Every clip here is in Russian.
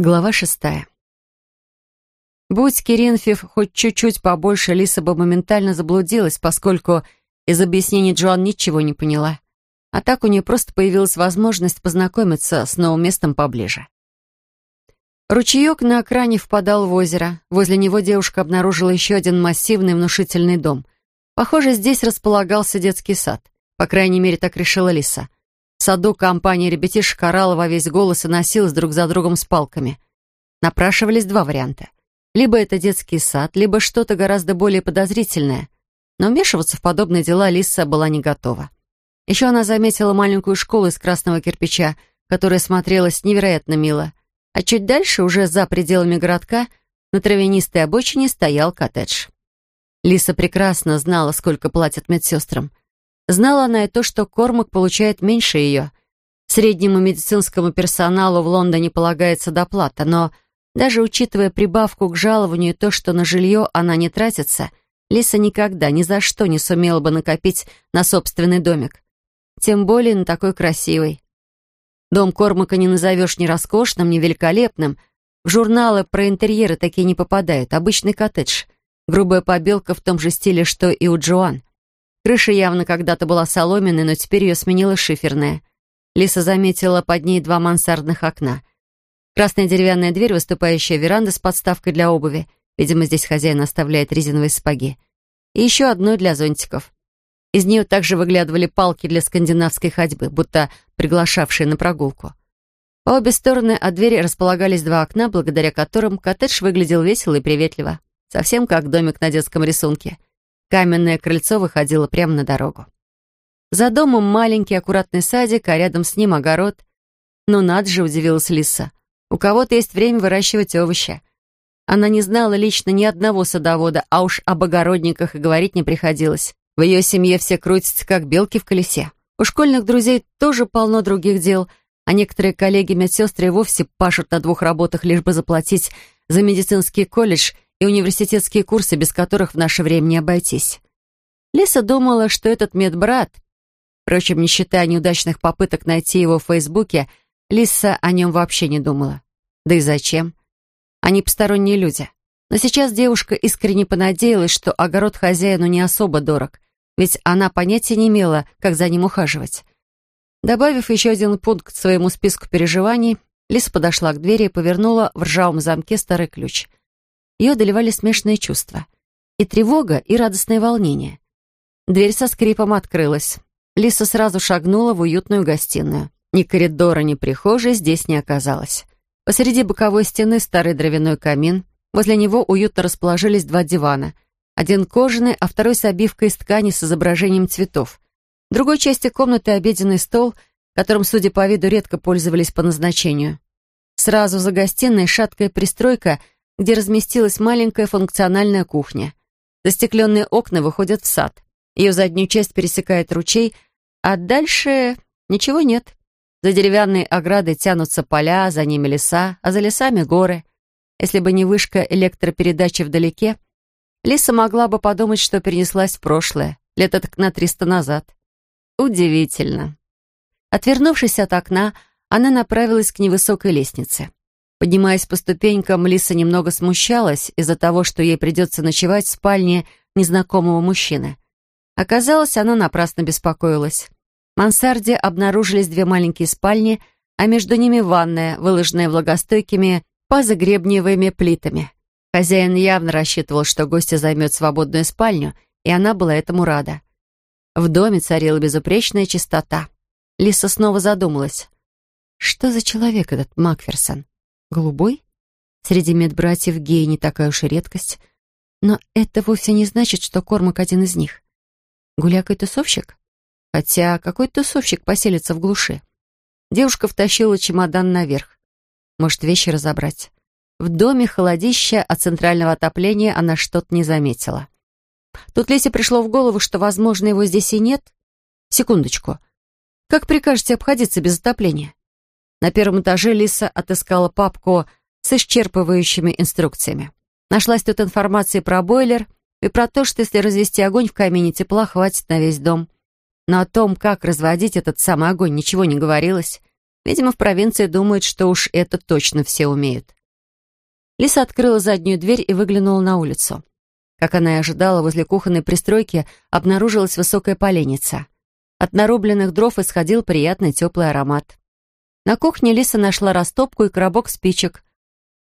Глава шестая. Будь Киринфев хоть чуть-чуть побольше, Лиса бы моментально заблудилась, поскольку из объяснений Джоан ничего не поняла. А так у нее просто появилась возможность познакомиться с новым местом поближе. Ручеек на окраине впадал в озеро. Возле него девушка обнаружила еще один массивный внушительный дом. Похоже, здесь располагался детский сад. По крайней мере, так решила Лиса. В саду компания ребятишек орала во весь голос и носилась друг за другом с палками. Напрашивались два варианта. Либо это детский сад, либо что-то гораздо более подозрительное. Но вмешиваться в подобные дела Лиса была не готова. Еще она заметила маленькую школу из красного кирпича, которая смотрелась невероятно мило. А чуть дальше, уже за пределами городка, на травянистой обочине стоял коттедж. Лиса прекрасно знала, сколько платят медсестрам. Знала она и то, что Кормак получает меньше ее. Среднему медицинскому персоналу в Лондоне полагается доплата, но даже учитывая прибавку к жалованию и то, что на жилье она не тратится, Лиса никогда ни за что не сумела бы накопить на собственный домик. Тем более на такой красивый. Дом Кормака не назовешь ни роскошным, ни великолепным. В журналы про интерьеры такие не попадают. Обычный коттедж. Грубая побелка в том же стиле, что и у Джоан. Крыша явно когда-то была соломенной, но теперь ее сменила шиферная. Лиса заметила под ней два мансардных окна. Красная деревянная дверь, выступающая веранда с подставкой для обуви. Видимо, здесь хозяин оставляет резиновые сапоги. И еще одно для зонтиков. Из нее также выглядывали палки для скандинавской ходьбы, будто приглашавшие на прогулку. По обе стороны от двери располагались два окна, благодаря которым коттедж выглядел весело и приветливо. Совсем как домик на детском рисунке. Каменное крыльцо выходило прямо на дорогу. За домом маленький аккуратный садик, а рядом с ним огород. Ну, надо же, удивилась Лиса. У кого-то есть время выращивать овощи. Она не знала лично ни одного садовода, а уж об огородниках и говорить не приходилось. В ее семье все крутятся, как белки в колесе. У школьных друзей тоже полно других дел, а некоторые коллеги-медсестры вовсе пашут на двух работах, лишь бы заплатить за медицинский колледж – и университетские курсы, без которых в наше время не обойтись. Лиса думала, что этот медбрат, впрочем, не считая неудачных попыток найти его в Фейсбуке, Лиса о нем вообще не думала. Да и зачем? Они посторонние люди. Но сейчас девушка искренне понадеялась, что огород хозяину не особо дорог, ведь она понятия не имела, как за ним ухаживать. Добавив еще один пункт к своему списку переживаний, Лиса подошла к двери и повернула в ржавом замке старый ключ. Ее одолевали смешанные чувства. И тревога, и радостное волнение. Дверь со скрипом открылась. Лиса сразу шагнула в уютную гостиную. Ни коридора, ни прихожей здесь не оказалось. Посреди боковой стены старый дровяной камин. Возле него уютно расположились два дивана. Один кожаный, а второй с обивкой из ткани с изображением цветов. В другой части комнаты обеденный стол, которым, судя по виду, редко пользовались по назначению. Сразу за гостиной шаткая пристройка — где разместилась маленькая функциональная кухня. Застекленные окна выходят в сад. Ее заднюю часть пересекает ручей, а дальше ничего нет. За деревянной оградой тянутся поля, за ними леса, а за лесами горы. Если бы не вышка электропередачи вдалеке, Лиса могла бы подумать, что перенеслась в прошлое, лет так на триста назад. Удивительно. Отвернувшись от окна, она направилась к невысокой лестнице. Поднимаясь по ступенькам, Лиса немного смущалась из-за того, что ей придется ночевать в спальне незнакомого мужчины. Оказалось, она напрасно беспокоилась. В мансарде обнаружились две маленькие спальни, а между ними ванная, выложенная влагостойкими позагребневыми плитами. Хозяин явно рассчитывал, что гостья займет свободную спальню, и она была этому рада. В доме царила безупречная чистота. Лиса снова задумалась. Что за человек этот Макферсон? Голубой? Среди медбратьев гей не такая уж и редкость. Но это вовсе не значит, что Кормак один из них. Гуляка и тусовщик? Хотя какой тусовщик поселится в глуши? Девушка втащила чемодан наверх. Может, вещи разобрать? В доме холодища от центрального отопления она что-то не заметила. Тут Лесе пришло в голову, что, возможно, его здесь и нет. Секундочку. Как прикажете обходиться без отопления? На первом этаже Лиса отыскала папку с исчерпывающими инструкциями. Нашлась тут информация про бойлер и про то, что если развести огонь в камине, тепла хватит на весь дом. Но о том, как разводить этот самый огонь, ничего не говорилось. Видимо, в провинции думают, что уж это точно все умеют. Лиса открыла заднюю дверь и выглянула на улицу. Как она и ожидала, возле кухонной пристройки обнаружилась высокая поленница. От нарубленных дров исходил приятный теплый аромат. На кухне Лиса нашла растопку и коробок спичек.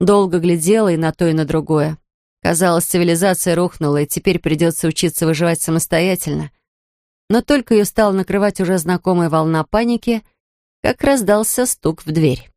Долго глядела и на то, и на другое. Казалось, цивилизация рухнула, и теперь придется учиться выживать самостоятельно. Но только ее стала накрывать уже знакомая волна паники, как раздался стук в дверь.